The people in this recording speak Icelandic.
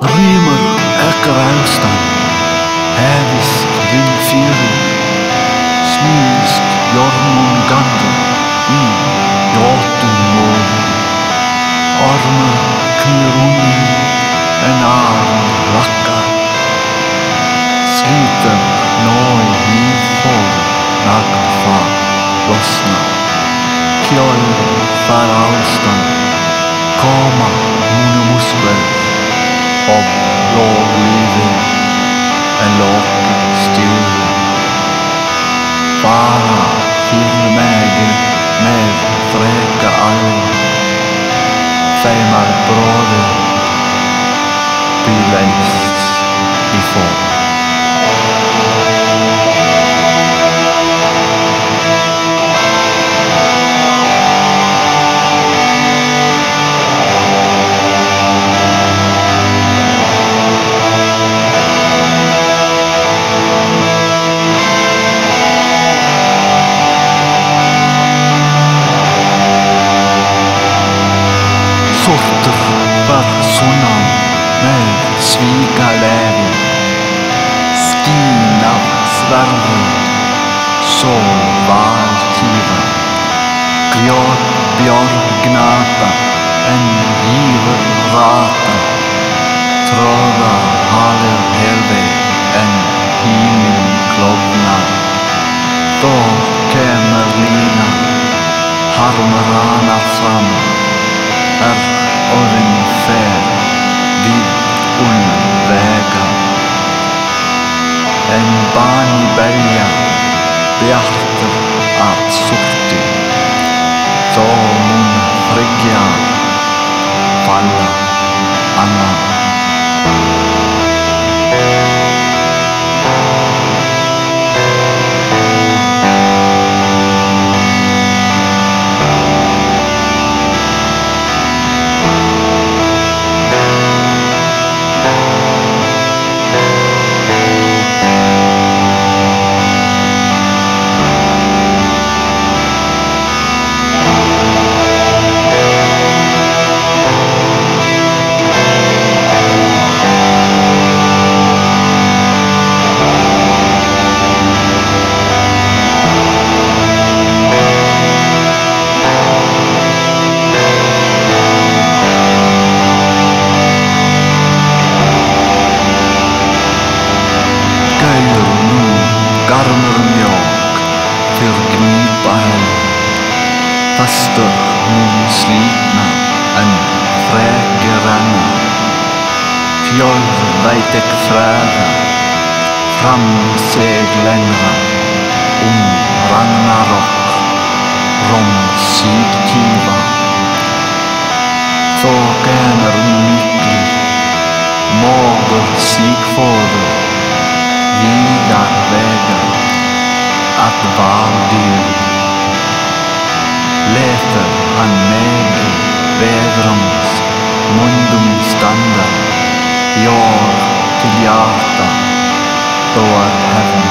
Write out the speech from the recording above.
Rymur ekkar elstan, hefist við fyrir, snýst jormun gandur í jótum móðum. Ormur knýr unni en arm lakkar, slítum nói hýð fór, nagar það losna. Kjól þar ástan, koma experienced before. verden som var kiva. Gjør bjørgnata en giver vata. Tråda haler helvete. and Bani Bariyam, the silmä en frägränna. Fjällvejtek frära, framseglenra, om Ragnarok, romsygtiva. Frågan är mycket, mager sigfåder, vida vägar att vardiga. undone. Your till Yarta toward heaven.